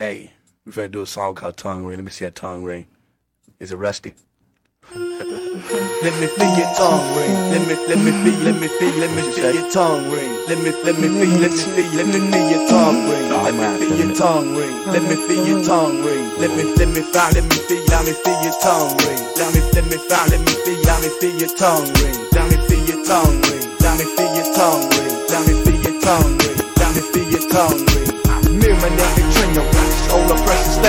Hey, we're gonna do a song called Tongue Ring. Let me see that tongue ring. Is it rusty? Let me feel your tongue ring. Let me, let me feel, let me feel, let me feel your tongue ring. Let me, let me feel, let me feel, let me feel your tongue ring. Let me feel your tongue ring. Let me feel your tongue ring. Let me, let me find, let me feel, let me feel your tongue ring. Let me, let me find, let me feel, let me feel your tongue ring. Let me feel your tongue ring. Let me feel your tongue ring. Let me feel your tongue ring. Let me feel your tongue ring. Me and my nigga train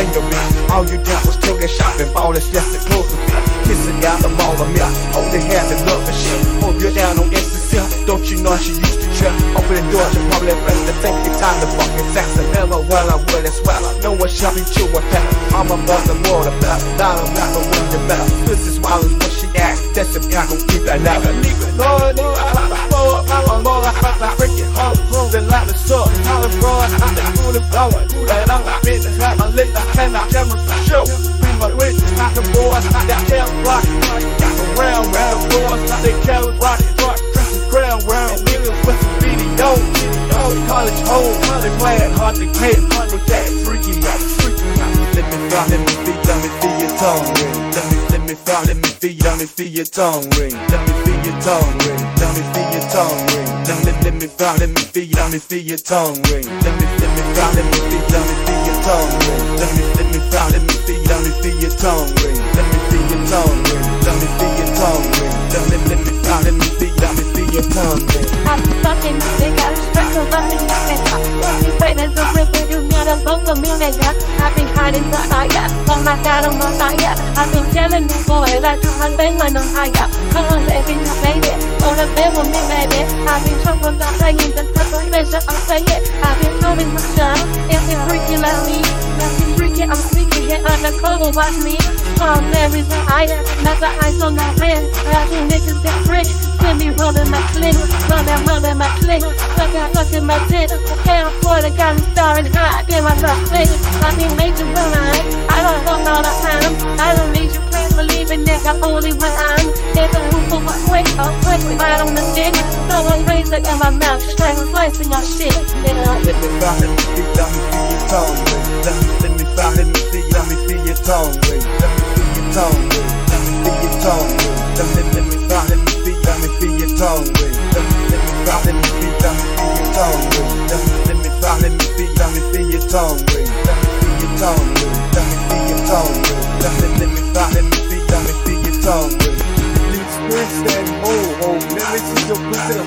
stain your. All you did was kill that shopping ball that's just a close to fit. Kissing down the mall of milk. Only oh, the love and shit. Hope you're down on ecstasy. Don't you know she used to trip? Open the door, she probably press the think it's time to fucking sex. And never well, I would as well. No one shall be true with that. I'm a buzz and water back. Down and back, but when you're. This is wild as what she act. That's if I gon' keep that now. Lord, no, I rock. The round, boys, they carry rock, rock, ground, round niggas with some video. College home, they playing hard to get, with that freaky, that freaky. Let me fly, let me feel, let me feel your tongue ring. Let me, let me fly, let me feel, let me feel your tongue ring. Let me feel your tongue ring. Let me feel your tongue ring. Let me, let me fly, let me feel, let me feel your tongue ring. Let me, let me fly, let me feel, let me feel your tongue ring. Let me, let me fly, let me I'm fucking they got a stress of running and You wait as a rip when you got a bone for me, nigga. I've been hiding the fire, on my god, on my fire. I've been telling you, boy, like you my bang when I'm higher. Come on, baby, you baby. The bed with me, baby. I've been talking undercover, watch me. Um, everything I have, that's the eyes on my. I you niggas that free. Send me rolling my sling, running, running my sling. Look out, look at my tit. Can't afford it, got me starring high. Get my love sling. I mean, major run I don't want all the time. I don't need you please believe in nigga only when I'm in the roof of my way. I'll click right on the razor in my mouth, strangle slicing your shit. Nigga, Let me let me feel, let me feel your. Let me, let me me feel, let me feel your ring. Let me feel your ring. Let me feel your ring. Let me, let me let me feel, let me feel your ring. Let me, let me let me feel, let me feel your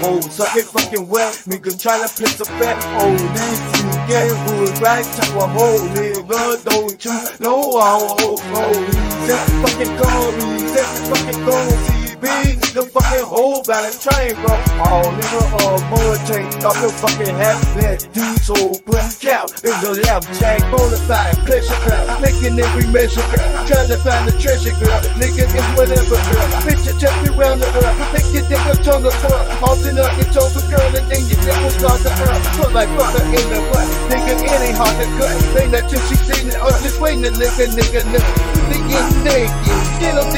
your pussy hole. Suck it fucking well. Nigga try to place a fat this you get wood right. Type of hole, nigga. Don't you know how oh, oh. Just fucking call me. Just fucking call me. Nigga fucking hole balance train, bro. Oh, nigga, uh, more chain. Got no fucking hat. Dude so put out in the left jack. Bonafide, pleasure girl. Making every measure, girl. Trying to find the treasure, girl. Nigga, it's whatever, girl. Bitch, you check me the world. Make your dick a tongue of girl. Often up your toes girl, and then your dick will start to curl. Put like fucker in the butt. Nigga, it ain't hard to cut. Ain't that till she seen it. I'm just waiting to lick a nigga, nigga. Nigga, naked. Still don't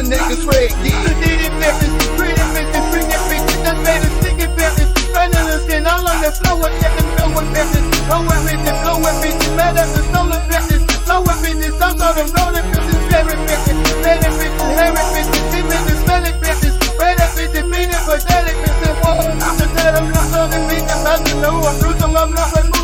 when niggas rag. Yeah. The ditty bitches, pretty bitches, bring it bitches, made a sticky bitches. The skin all on the floor, and get them blowing bitches. Blowing bitches, blowing bitches, mad at the stolen bitches. Blowing bitches, I'm on them rolling bitches, very bitches. Very bitches, hairy bitches, see bitches, smelly bitches. Red bitches, meaning daily bitches. Whoa, I'm the dead, I'm not on the beat, I'm to know, I'm losing, I'm not removed.